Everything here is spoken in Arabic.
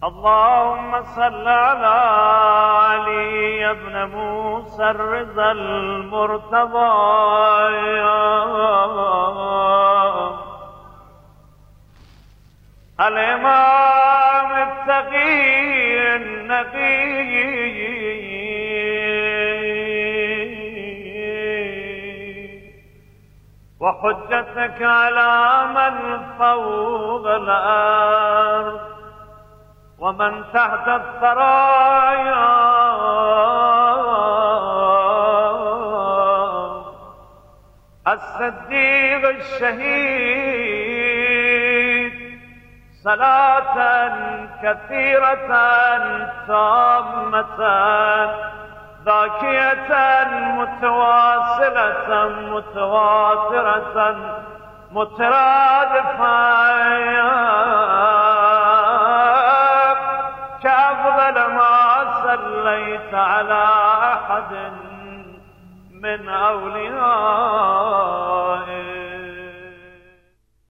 اللهم صل على علي بن موسى الرضا المرتضى. الإمام التقي النقي. وحجتك على من فوق الأرض ومن تحت الثرايا. الصديق الشهيد صلاة كثيرة تامة ذاكية متواصلة متواترة مترادفة. أفضل ما صليت على أحد من أوليائك